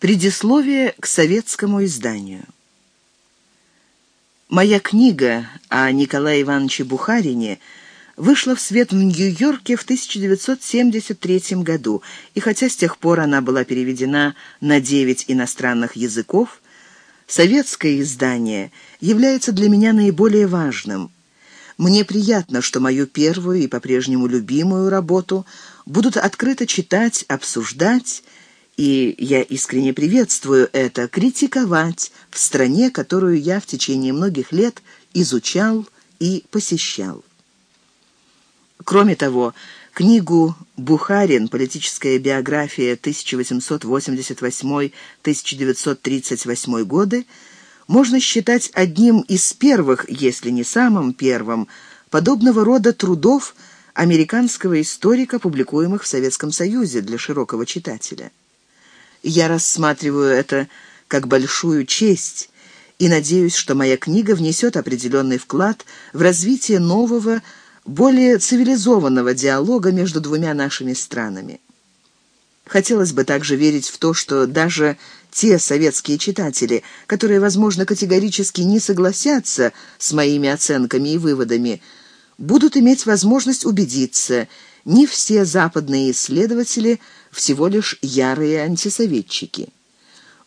Предисловие к советскому изданию. Моя книга о Николае Ивановиче Бухарине вышла в свет в Нью-Йорке в 1973 году, и хотя с тех пор она была переведена на девять иностранных языков, советское издание является для меня наиболее важным. Мне приятно, что мою первую и по-прежнему любимую работу будут открыто читать, обсуждать и я искренне приветствую это, критиковать в стране, которую я в течение многих лет изучал и посещал. Кроме того, книгу «Бухарин. Политическая биография 1888-1938 годы» можно считать одним из первых, если не самым первым, подобного рода трудов американского историка, публикуемых в Советском Союзе для широкого читателя. Я рассматриваю это как большую честь и надеюсь, что моя книга внесет определенный вклад в развитие нового, более цивилизованного диалога между двумя нашими странами. Хотелось бы также верить в то, что даже те советские читатели, которые, возможно, категорически не согласятся с моими оценками и выводами, будут иметь возможность убедиться, не все западные исследователи – всего лишь ярые антисоветчики.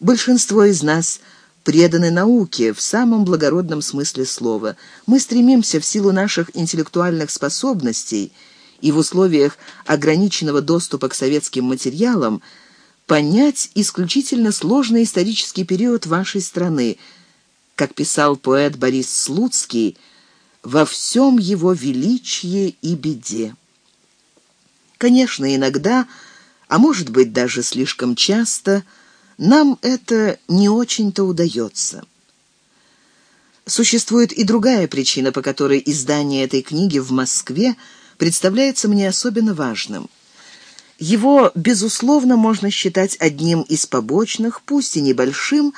Большинство из нас преданы науке в самом благородном смысле слова. Мы стремимся в силу наших интеллектуальных способностей и в условиях ограниченного доступа к советским материалам понять исключительно сложный исторический период вашей страны, как писал поэт Борис Слуцкий, во всем его величии и беде. Конечно, иногда а может быть даже слишком часто, нам это не очень-то удается. Существует и другая причина, по которой издание этой книги в Москве представляется мне особенно важным. Его, безусловно, можно считать одним из побочных, пусть и небольшим,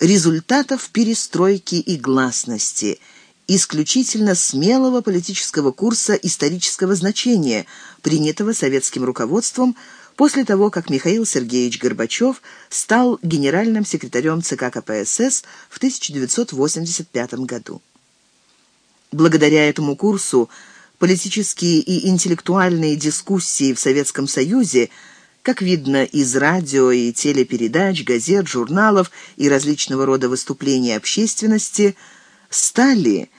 результатов перестройки и гласности, исключительно смелого политического курса исторического значения, принятого советским руководством после того, как Михаил Сергеевич Горбачев стал генеральным секретарем ЦК КПСС в 1985 году. Благодаря этому курсу политические и интеллектуальные дискуссии в Советском Союзе, как видно из радио и телепередач, газет, журналов и различного рода выступлений общественности, стали,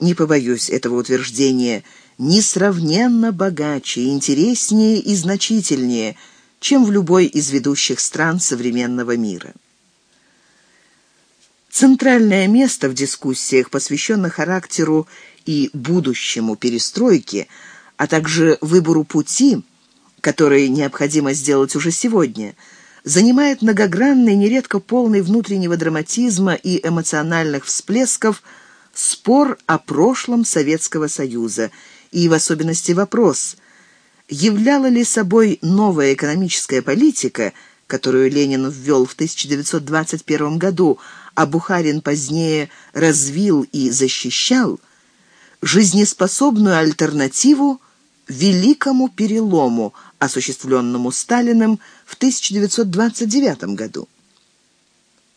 не побоюсь этого утверждения, несравненно богаче, интереснее и значительнее, чем в любой из ведущих стран современного мира. Центральное место в дискуссиях, посвященных характеру и будущему перестройки, а также выбору пути, который необходимо сделать уже сегодня, занимает многогранный, нередко полный внутреннего драматизма и эмоциональных всплесков спор о прошлом Советского Союза – и в особенности вопрос, являла ли собой новая экономическая политика, которую Ленин ввел в 1921 году, а Бухарин позднее развил и защищал, жизнеспособную альтернативу великому перелому, осуществленному Сталиным в 1929 году.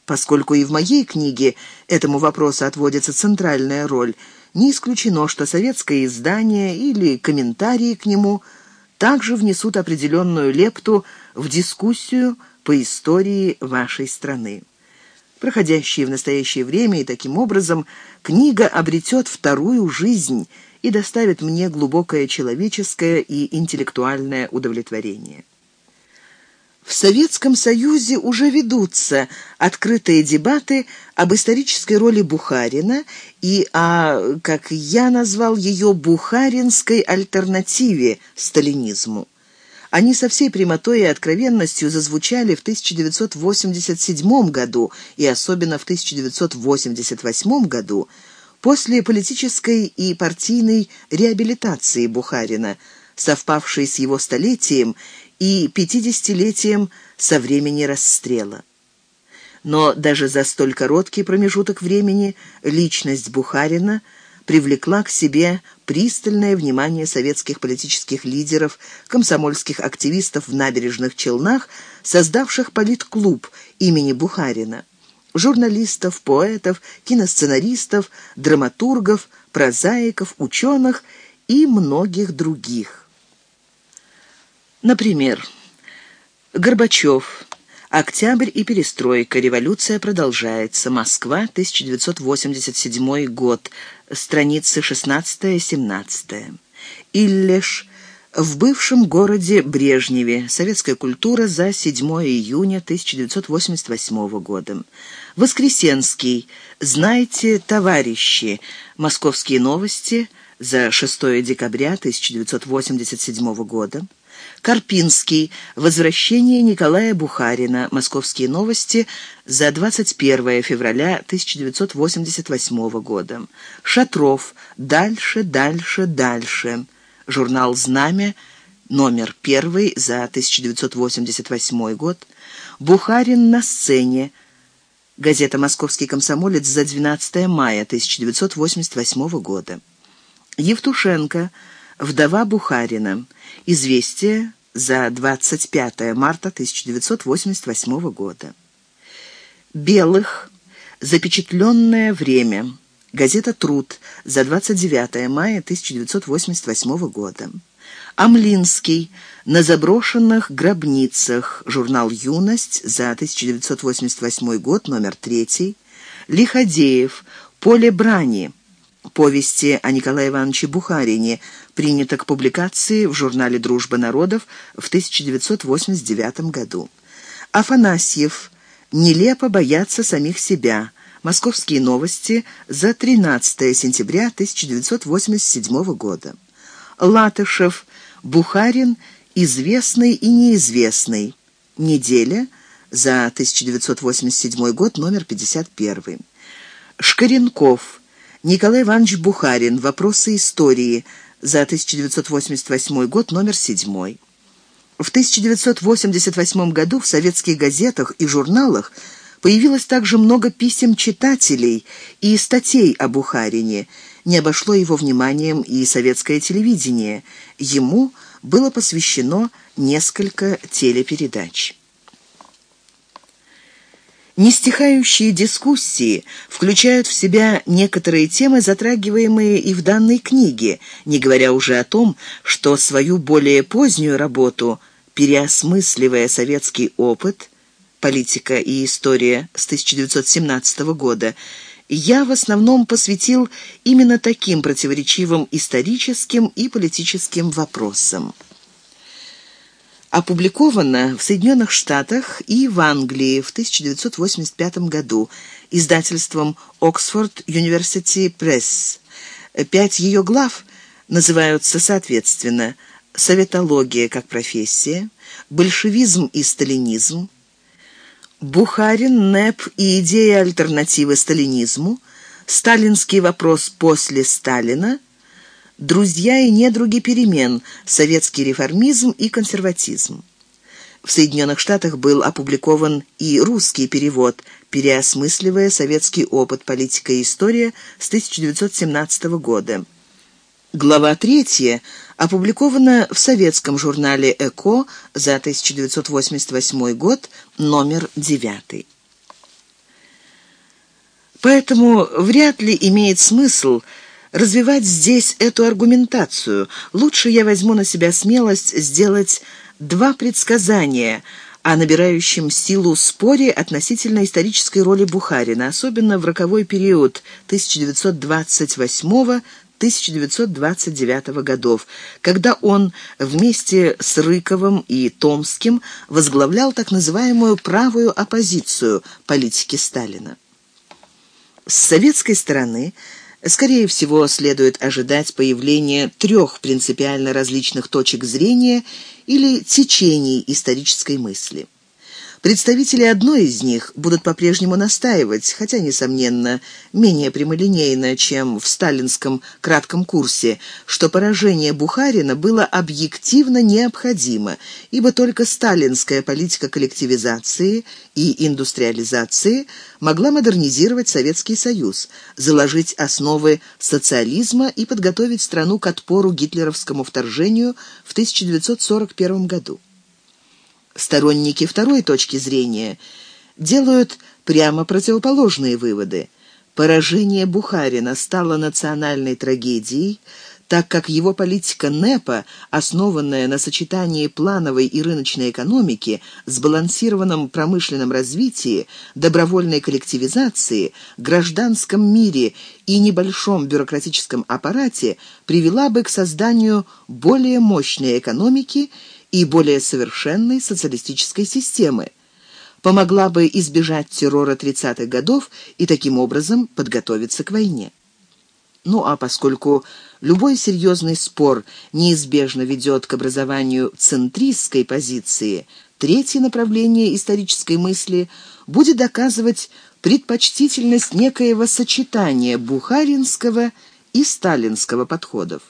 Поскольку и в моей книге этому вопросу отводится центральная роль – не исключено, что советское издание или комментарии к нему также внесут определенную лепту в дискуссию по истории вашей страны. Проходящие в настоящее время, и таким образом книга обретет вторую жизнь и доставит мне глубокое человеческое и интеллектуальное удовлетворение. В Советском Союзе уже ведутся открытые дебаты об исторической роли Бухарина и о, как я назвал ее, бухаринской альтернативе сталинизму. Они со всей прямотой и откровенностью зазвучали в 1987 году и особенно в 1988 году после политической и партийной реабилитации Бухарина, совпавшей с его столетием и пятидесятилетием со времени расстрела. Но даже за столь короткий промежуток времени личность Бухарина привлекла к себе пристальное внимание советских политических лидеров, комсомольских активистов в набережных Челнах, создавших политклуб имени Бухарина журналистов, поэтов, киносценаристов, драматургов, прозаиков, ученых и многих других. Например, Горбачев. Октябрь и перестройка. Революция продолжается. Москва, 1987 год. Страницы 16-17. Иллеш. В бывшем городе Брежневе. Советская культура за 7 июня 1988 года. Воскресенский. Знайте, товарищи. Московские новости за 6 декабря 1987 года. Карпинский. Возвращение Николая Бухарина. Московские новости за 21 февраля 1988 года. Шатров. Дальше, дальше, дальше журнал «Знамя», номер первый за 1988 год, «Бухарин на сцене», газета «Московский комсомолец» за 12 мая 1988 года, Евтушенко, вдова Бухарина, «Известие» за 25 марта 1988 года, Белых, «Запечатленное время», Газета «Труд» за 29 мая 1988 года. Амлинский. На заброшенных гробницах. Журнал «Юность» за 1988 год, номер 3. Лиходеев. Поле брани. Повести о Николае Ивановиче Бухарине принято к публикации в журнале «Дружба народов» в 1989 году. Афанасьев. Нелепо бояться самих себя. Московские новости за 13 сентября 1987 года. Латышев, Бухарин, известный и неизвестный. Неделя за 1987 год, номер 51. Шкаренков, Николай Иванович Бухарин, Вопросы истории за 1988 год, номер 7. В 1988 году в советских газетах и журналах Появилось также много писем читателей и статей о Бухарине. Не обошло его вниманием и советское телевидение. Ему было посвящено несколько телепередач. Нестихающие дискуссии включают в себя некоторые темы, затрагиваемые и в данной книге, не говоря уже о том, что свою более позднюю работу, переосмысливая советский опыт, «Политика и история» с 1917 года, я в основном посвятил именно таким противоречивым историческим и политическим вопросам. Опубликовано в Соединенных Штатах и в Англии в 1985 году издательством Oxford University Press. Пять ее глав называются соответственно «Советология как профессия», «Большевизм и сталинизм», Бухарин, НЭП и идея альтернативы сталинизму, сталинский вопрос после Сталина, друзья и недруги перемен, советский реформизм и консерватизм. В Соединенных Штатах был опубликован и русский перевод, переосмысливая советский опыт, политика и история с 1917 года. Глава третья опубликована в советском журнале «Эко» за 1988 год, номер 9. Поэтому вряд ли имеет смысл развивать здесь эту аргументацию. Лучше я возьму на себя смелость сделать два предсказания о набирающем силу споре относительно исторической роли Бухарина, особенно в роковой период 1928 1929 годов, когда он вместе с Рыковым и Томским возглавлял так называемую правую оппозицию политики Сталина. С советской стороны, скорее всего, следует ожидать появления трех принципиально различных точек зрения или течений исторической мысли. Представители одной из них будут по-прежнему настаивать, хотя, несомненно, менее прямолинейно, чем в сталинском кратком курсе, что поражение Бухарина было объективно необходимо, ибо только сталинская политика коллективизации и индустриализации могла модернизировать Советский Союз, заложить основы социализма и подготовить страну к отпору гитлеровскому вторжению в 1941 году. Сторонники второй точки зрения делают прямо противоположные выводы. Поражение Бухарина стало национальной трагедией, так как его политика НЭПа, основанная на сочетании плановой и рыночной экономики, сбалансированном промышленном развитии, добровольной коллективизации, гражданском мире и небольшом бюрократическом аппарате, привела бы к созданию более мощной экономики и более совершенной социалистической системы, помогла бы избежать террора 30-х годов и таким образом подготовиться к войне. Ну а поскольку любой серьезный спор неизбежно ведет к образованию центристской позиции, третье направление исторической мысли будет доказывать предпочтительность некоего сочетания бухаринского и сталинского подходов.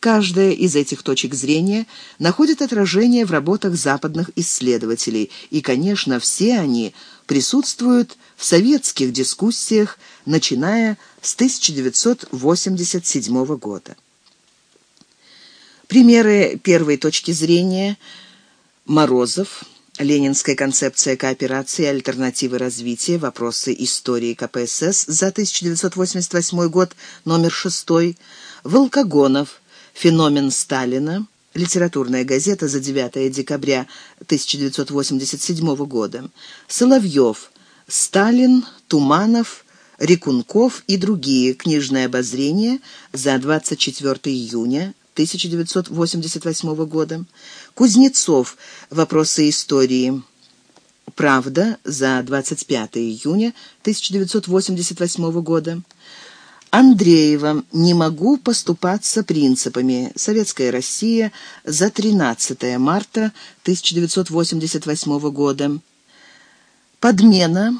Каждая из этих точек зрения находит отражение в работах западных исследователей, и, конечно, все они присутствуют в советских дискуссиях, начиная с 1987 года. Примеры первой точки зрения Морозов, Ленинская концепция кооперации альтернативы развития, вопросы истории КПСС за 1988 год, номер 6, Волкогонов, Феномен Сталина. Литературная газета за 9 декабря 1987 года. Соловьев. Сталин, Туманов, Рекунков и другие. Книжное обозрение за 24 июня 1988 года. Кузнецов. Вопросы истории. Правда за 25 июня 1988 года. Андреева «Не могу поступаться принципами. Советская Россия за 13 марта 1988 года». «Подмена».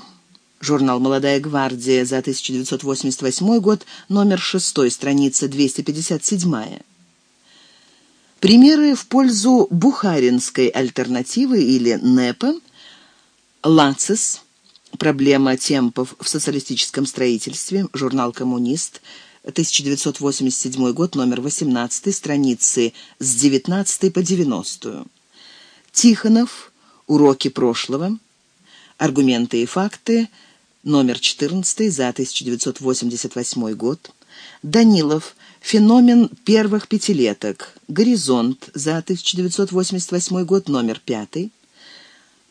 Журнал «Молодая гвардия» за 1988 год, номер 6, страница 257. Примеры в пользу бухаринской альтернативы или НЭПа. Лацис. Проблема темпов в социалистическом строительстве. Журнал «Коммунист». 1987 год, номер 18, страницы с 19 по 90. Тихонов. Уроки прошлого. Аргументы и факты. Номер 14 за 1988 год. Данилов. Феномен первых пятилеток. Горизонт за 1988 год, номер 5.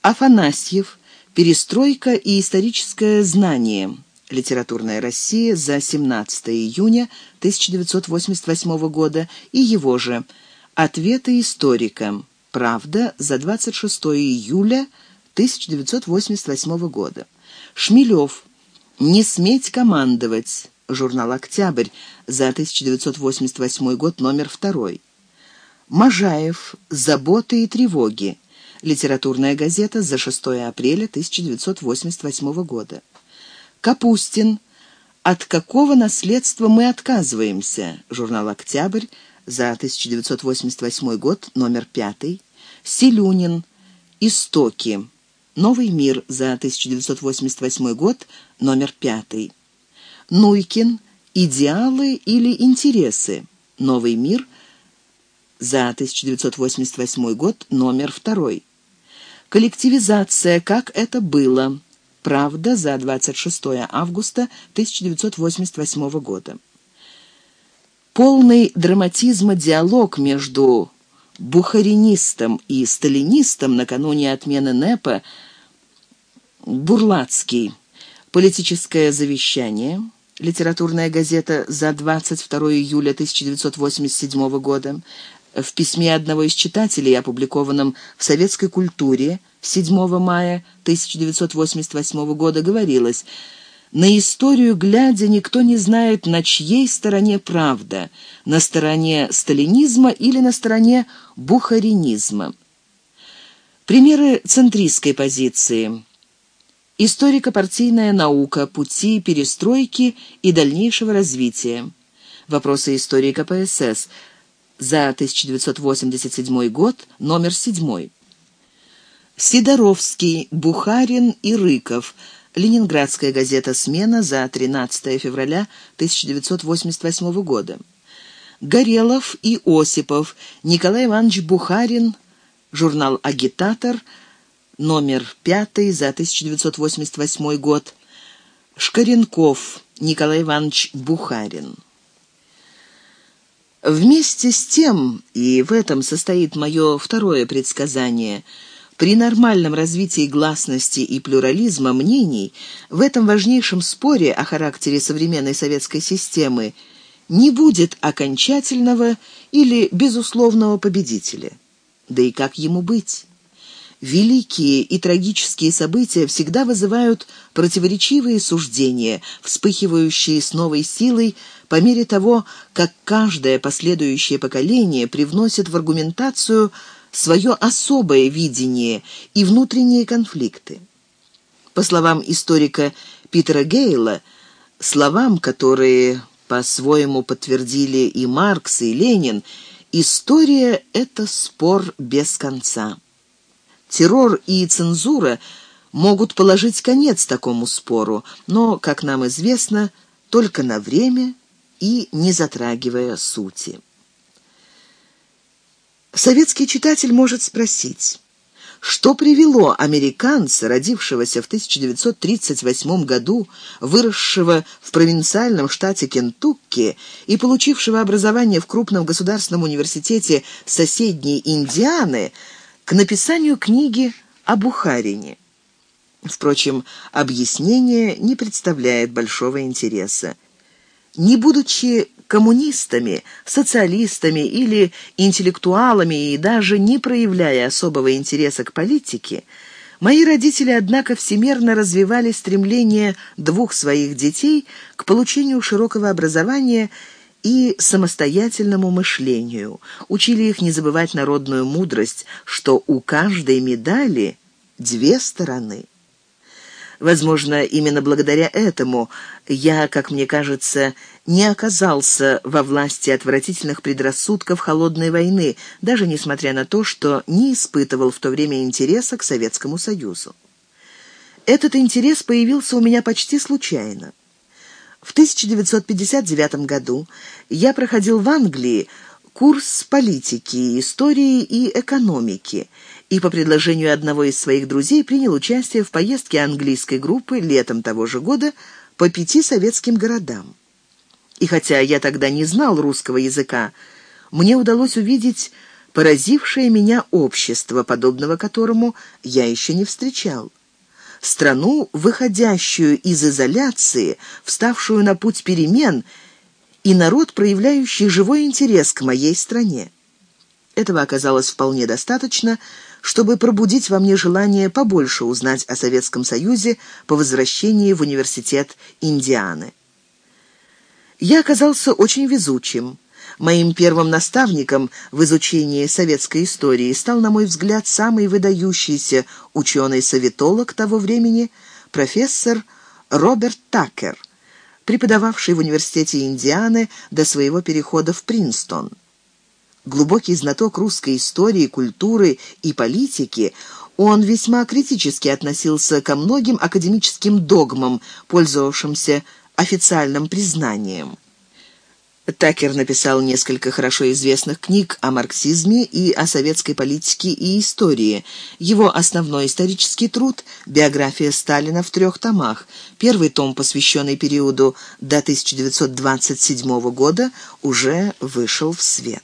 Афанасьев. Перестройка и историческое знание. Литературная Россия за 17 июня 1988 года и его же Ответы историка. Правда за 26 июля 1988 года. Шмелев. Не сметь командовать. Журнал «Октябрь» за 1988 год, номер 2. Можаев. Заботы и тревоги. Литературная газета за 6 апреля 1988 года. Капустин. От какого наследства мы отказываемся? Журнал «Октябрь» за 1988 год, номер 5. Селюнин. Истоки. Новый мир за 1988 год, номер 5. Нуйкин. Идеалы или интересы. Новый мир за 1988 год, номер 2. Коллективизация. Как это было? Правда за 26 августа 1988 года. Полный драматизма диалог между бухаринистом и сталинистом накануне отмены НЭПа Бурлацкий. Политическое завещание. Литературная газета за 22 июля 1987 года. В письме одного из читателей, опубликованном в «Советской культуре» 7 мая 1988 года, говорилось «На историю глядя, никто не знает, на чьей стороне правда, на стороне сталинизма или на стороне бухаринизма». Примеры центристской позиции. Историко-партийная наука, пути перестройки и дальнейшего развития. Вопросы истории КПСС за 1987 год, номер 7. Сидоровский, Бухарин и Рыков. Ленинградская газета «Смена» за 13 февраля 1988 года. Горелов и Осипов, Николай Иванович Бухарин, журнал «Агитатор», номер 5 за 1988 год. Шкаренков, Николай Иванович Бухарин. Вместе с тем, и в этом состоит мое второе предсказание, при нормальном развитии гласности и плюрализма мнений, в этом важнейшем споре о характере современной советской системы не будет окончательного или безусловного победителя. Да и как ему быть? Великие и трагические события всегда вызывают противоречивые суждения, вспыхивающие с новой силой по мере того, как каждое последующее поколение привносит в аргументацию свое особое видение и внутренние конфликты. По словам историка Питера Гейла, словам, которые по-своему подтвердили и Маркс, и Ленин, история — это спор без конца. Террор и цензура могут положить конец такому спору, но, как нам известно, только на время и не затрагивая сути. Советский читатель может спросить, что привело американца, родившегося в 1938 году, выросшего в провинциальном штате Кентукки и получившего образование в крупном государственном университете соседней Индианы, к написанию книги о Бухарине. Впрочем, объяснение не представляет большого интереса. Не будучи коммунистами, социалистами или интеллектуалами и даже не проявляя особого интереса к политике, мои родители, однако, всемерно развивали стремление двух своих детей к получению широкого образования и самостоятельному мышлению, учили их не забывать народную мудрость, что у каждой медали две стороны. Возможно, именно благодаря этому я, как мне кажется, не оказался во власти отвратительных предрассудков холодной войны, даже несмотря на то, что не испытывал в то время интереса к Советскому Союзу. Этот интерес появился у меня почти случайно. В 1959 году я проходил в Англии курс политики, истории и экономики и по предложению одного из своих друзей принял участие в поездке английской группы летом того же года по пяти советским городам. И хотя я тогда не знал русского языка, мне удалось увидеть поразившее меня общество, подобного которому я еще не встречал страну, выходящую из изоляции, вставшую на путь перемен, и народ, проявляющий живой интерес к моей стране. Этого оказалось вполне достаточно, чтобы пробудить во мне желание побольше узнать о Советском Союзе по возвращении в университет Индианы. Я оказался очень везучим. Моим первым наставником в изучении советской истории стал, на мой взгляд, самый выдающийся ученый-советолог того времени, профессор Роберт Такер, преподававший в университете Индианы до своего перехода в Принстон. Глубокий знаток русской истории, культуры и политики, он весьма критически относился ко многим академическим догмам, пользовавшимся официальным признанием. Такер написал несколько хорошо известных книг о марксизме и о советской политике и истории. Его основной исторический труд «Биография Сталина» в трех томах. Первый том, посвященный периоду до 1927 года, уже вышел в свет.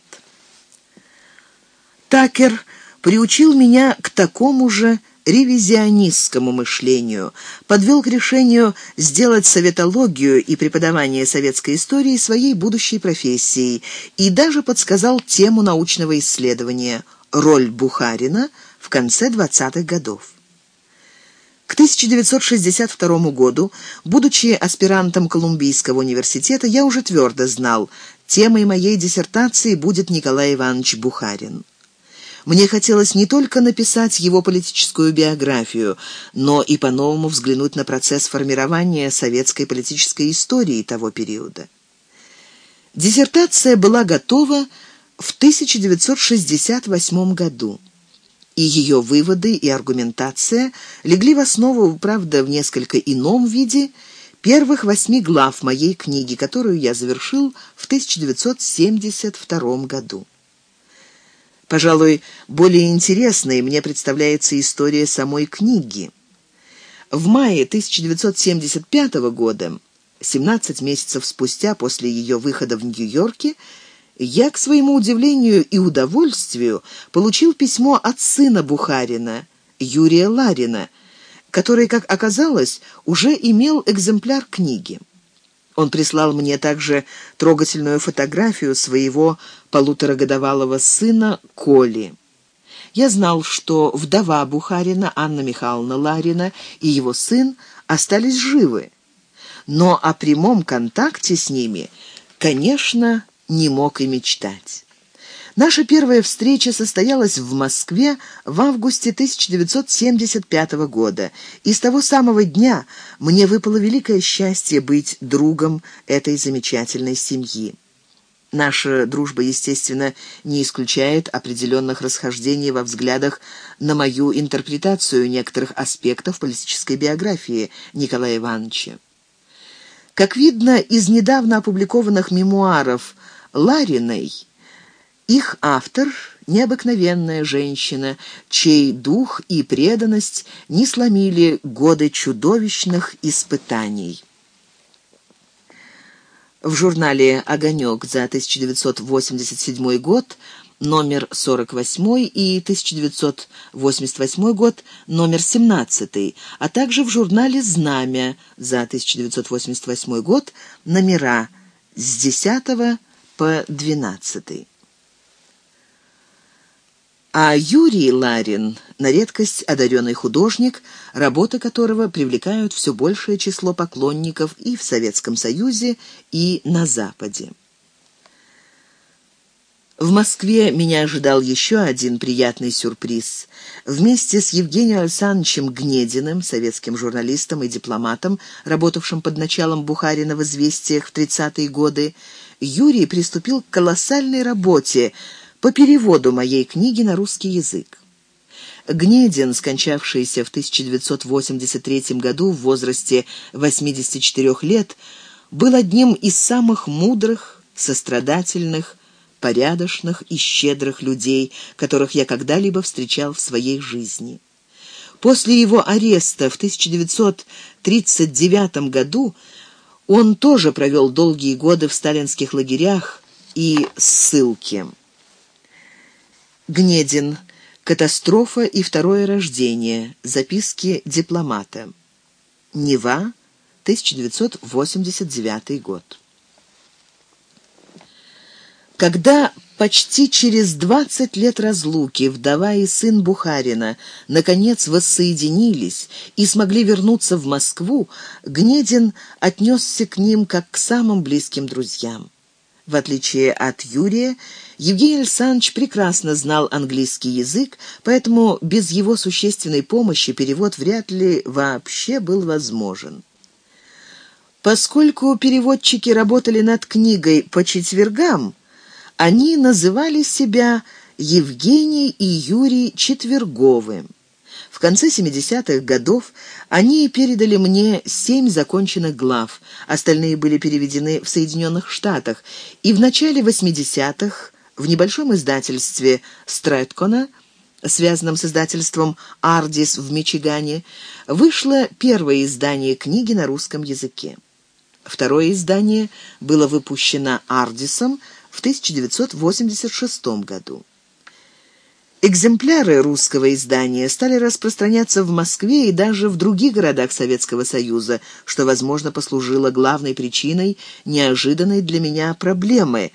Такер приучил меня к такому же ревизионистскому мышлению, подвел к решению сделать советологию и преподавание советской истории своей будущей профессией и даже подсказал тему научного исследования «Роль Бухарина в конце 20-х годов». К 1962 году, будучи аспирантом Колумбийского университета, я уже твердо знал, темой моей диссертации будет Николай Иванович Бухарин. Мне хотелось не только написать его политическую биографию, но и по-новому взглянуть на процесс формирования советской политической истории того периода. Диссертация была готова в 1968 году, и ее выводы и аргументация легли в основу, правда, в несколько ином виде, первых восьми глав моей книги, которую я завершил в 1972 году. Пожалуй, более интересной мне представляется история самой книги. В мае 1975 года, 17 месяцев спустя после ее выхода в Нью-Йорке, я, к своему удивлению и удовольствию, получил письмо от сына Бухарина, Юрия Ларина, который, как оказалось, уже имел экземпляр книги. Он прислал мне также трогательную фотографию своего полуторагодовалого сына Коли. Я знал, что вдова Бухарина, Анна Михайловна Ларина, и его сын остались живы. Но о прямом контакте с ними, конечно, не мог и мечтать. Наша первая встреча состоялась в Москве в августе 1975 года, и с того самого дня мне выпало великое счастье быть другом этой замечательной семьи. Наша дружба, естественно, не исключает определенных расхождений во взглядах на мою интерпретацию некоторых аспектов политической биографии Николая Ивановича. Как видно из недавно опубликованных мемуаров Лариной, их автор — необыкновенная женщина, чей дух и преданность не сломили годы чудовищных испытаний. В журнале «Огонек» за 1987 год номер 48 и 1988 год номер 17, а также в журнале «Знамя» за 1988 год номера с 10 по 12. А Юрий Ларин, на редкость одаренный художник, работы которого привлекают все большее число поклонников и в Советском Союзе, и на Западе. В Москве меня ожидал еще один приятный сюрприз. Вместе с Евгением Александровичем Гнединым, советским журналистом и дипломатом, работавшим под началом Бухарина в «Известиях» в 30-е годы, Юрий приступил к колоссальной работе – по переводу моей книги на русский язык. Гнедин, скончавшийся в 1983 году в возрасте 84 лет, был одним из самых мудрых, сострадательных, порядочных и щедрых людей, которых я когда-либо встречал в своей жизни. После его ареста в 1939 году он тоже провел долгие годы в сталинских лагерях и ссылке. Гнедин. Катастрофа и второе рождение. Записки дипломата. Нева. 1989 год. Когда почти через 20 лет разлуки вдова и сын Бухарина наконец воссоединились и смогли вернуться в Москву, Гнедин отнесся к ним как к самым близким друзьям. В отличие от Юрия, Евгений Александрович прекрасно знал английский язык, поэтому без его существенной помощи перевод вряд ли вообще был возможен. Поскольку переводчики работали над книгой по четвергам, они называли себя Евгений и Юрий Четверговым. В конце 70-х годов они передали мне семь законченных глав, остальные были переведены в Соединенных Штатах, и в начале 80-х в небольшом издательстве Стрэткона, связанном с издательством «Ардис» в Мичигане, вышло первое издание книги на русском языке. Второе издание было выпущено «Ардисом» в 1986 году. Экземпляры русского издания стали распространяться в Москве и даже в других городах Советского Союза, что, возможно, послужило главной причиной неожиданной для меня проблемы,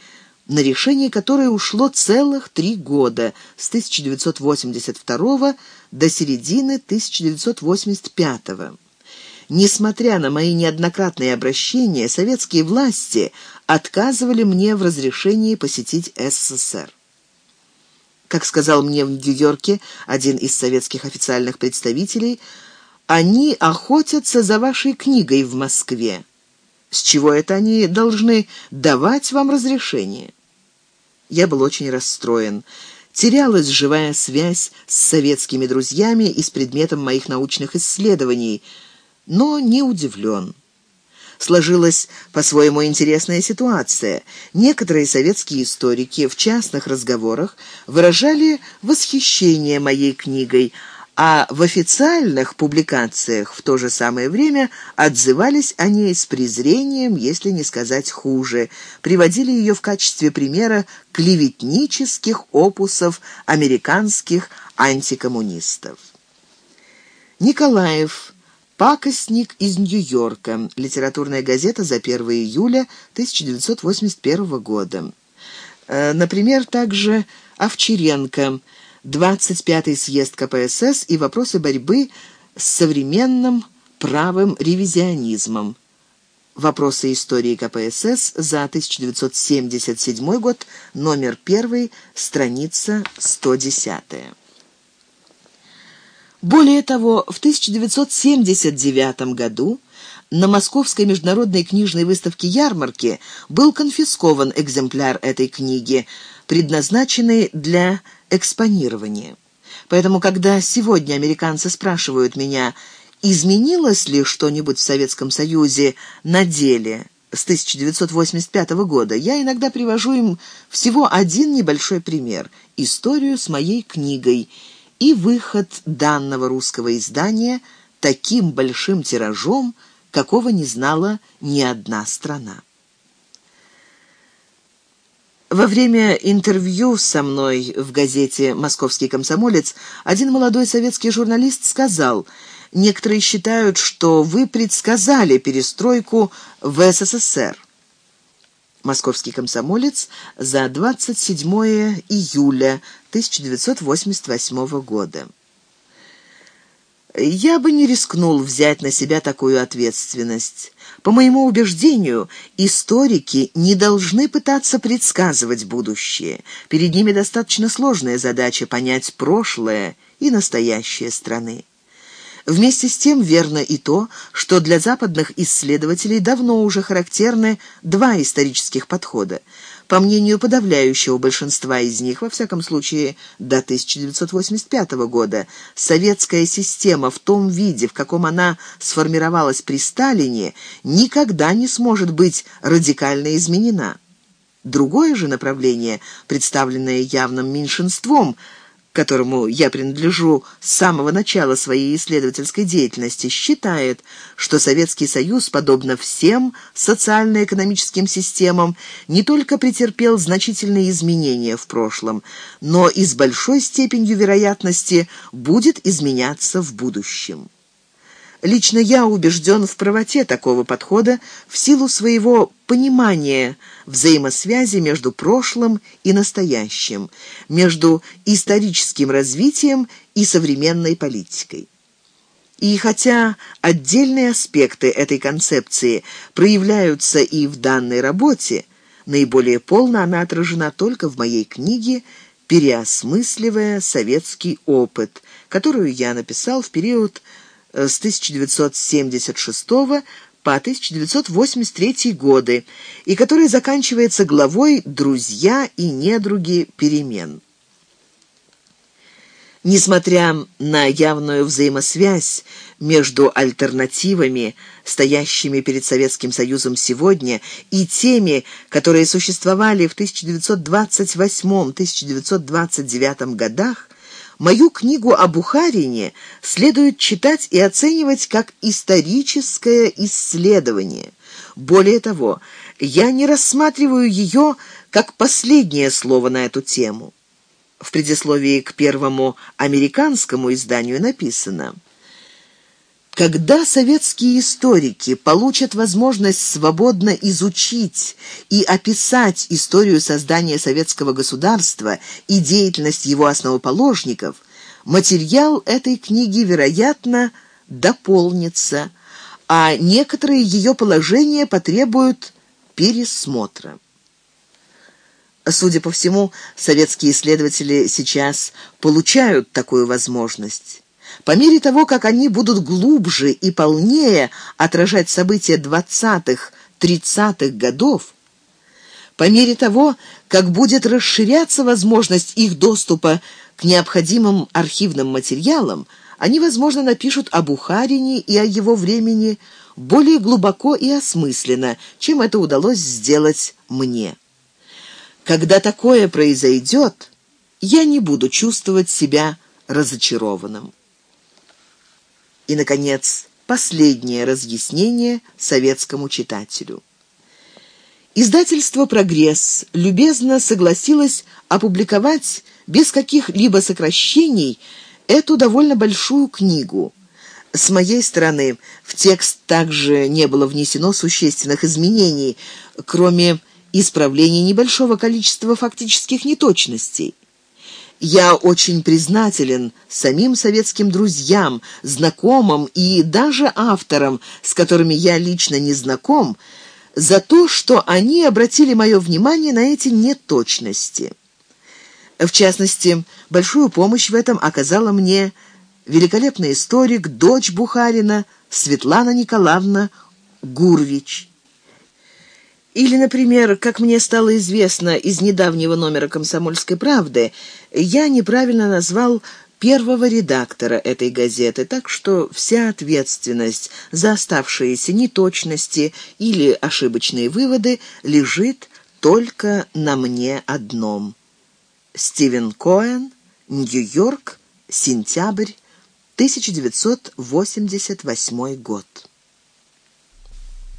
на решение которой ушло целых три года, с 1982 до середины 1985 -го. Несмотря на мои неоднократные обращения, советские власти отказывали мне в разрешении посетить СССР. Как сказал мне в Нью-Йорке один из советских официальных представителей, они охотятся за вашей книгой в Москве. С чего это они должны давать вам разрешение? Я был очень расстроен. Терялась живая связь с советскими друзьями и с предметом моих научных исследований, но не удивлен сложилась по-своему интересная ситуация. Некоторые советские историки в частных разговорах выражали восхищение моей книгой, а в официальных публикациях в то же самое время отзывались о ней с презрением, если не сказать хуже, приводили ее в качестве примера клеветнических опусов американских антикоммунистов. Николаев «Пакостник из Нью-Йорка», литературная газета за 1 июля 1981 года. Э, например, также Овчаренко, 25-й съезд КПСС и вопросы борьбы с современным правым ревизионизмом. Вопросы истории КПСС за 1977 год, номер 1, страница 110. Более того, в 1979 году на Московской международной книжной выставке ярмарки был конфискован экземпляр этой книги, предназначенный для экспонирования. Поэтому, когда сегодня американцы спрашивают меня, изменилось ли что-нибудь в Советском Союзе на деле с 1985 года, я иногда привожу им всего один небольшой пример – историю с моей книгой – и выход данного русского издания таким большим тиражом, какого не знала ни одна страна. Во время интервью со мной в газете «Московский комсомолец» один молодой советский журналист сказал, «Некоторые считают, что вы предсказали перестройку в СССР». Московский комсомолец за 27 июля 1988 года. Я бы не рискнул взять на себя такую ответственность. По моему убеждению, историки не должны пытаться предсказывать будущее. Перед ними достаточно сложная задача понять прошлое и настоящее страны. Вместе с тем верно и то, что для западных исследователей давно уже характерны два исторических подхода. По мнению подавляющего большинства из них, во всяком случае до 1985 года, советская система в том виде, в каком она сформировалась при Сталине, никогда не сможет быть радикально изменена. Другое же направление, представленное явным меньшинством – которому я принадлежу с самого начала своей исследовательской деятельности, считает, что Советский Союз, подобно всем социально-экономическим системам, не только претерпел значительные изменения в прошлом, но и с большой степенью вероятности будет изменяться в будущем. Лично я убежден в правоте такого подхода в силу своего понимания взаимосвязи между прошлым и настоящим, между историческим развитием и современной политикой. И хотя отдельные аспекты этой концепции проявляются и в данной работе, наиболее полно она отражена только в моей книге «Переосмысливая советский опыт», которую я написал в период с 1976 по 1983 годы и который заканчивается главой «Друзья и недруги перемен». Несмотря на явную взаимосвязь между альтернативами, стоящими перед Советским Союзом сегодня, и теми, которые существовали в 1928-1929 годах, Мою книгу о Бухарине следует читать и оценивать как историческое исследование. Более того, я не рассматриваю ее как последнее слово на эту тему. В предисловии к первому американскому изданию написано – когда советские историки получат возможность свободно изучить и описать историю создания советского государства и деятельность его основоположников, материал этой книги, вероятно, дополнится, а некоторые ее положения потребуют пересмотра. Судя по всему, советские исследователи сейчас получают такую возможность. По мере того, как они будут глубже и полнее отражать события 20-х, 30-х годов, по мере того, как будет расширяться возможность их доступа к необходимым архивным материалам, они, возможно, напишут о Бухарине и о его времени более глубоко и осмысленно, чем это удалось сделать мне. Когда такое произойдет, я не буду чувствовать себя разочарованным. И, наконец, последнее разъяснение советскому читателю. Издательство «Прогресс» любезно согласилось опубликовать без каких-либо сокращений эту довольно большую книгу. С моей стороны в текст также не было внесено существенных изменений, кроме исправления небольшого количества фактических неточностей. Я очень признателен самим советским друзьям, знакомым и даже авторам, с которыми я лично не знаком, за то, что они обратили мое внимание на эти неточности. В частности, большую помощь в этом оказала мне великолепный историк, дочь Бухарина, Светлана Николаевна Гурвич. Или, например, как мне стало известно из недавнего номера «Комсомольской правды», я неправильно назвал первого редактора этой газеты, так что вся ответственность за оставшиеся неточности или ошибочные выводы лежит только на мне одном. Стивен Коэн, Нью-Йорк, сентябрь 1988 год.